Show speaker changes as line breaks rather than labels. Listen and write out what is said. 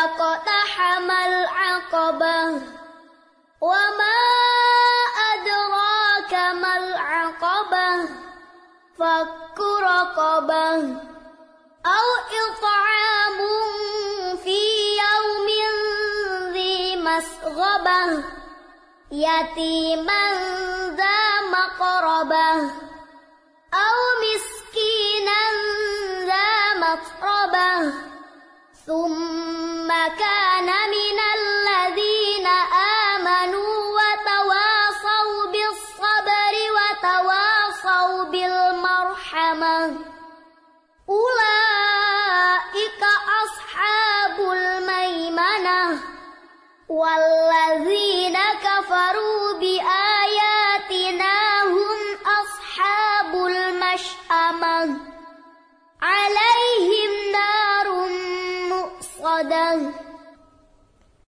فلقتحم العقبة وما أدراك ما العقبة فك رقبة أو إطعام في يوم ذي مسغبة يتيما ثم كان من الذين آمنوا وتواصوا بالصبر وتواصوا بالمرحمة. أولئك أصحاب الميمنة والذين كفروا بآياتنا هم أصحاب المشأمة. عليهم مؤصده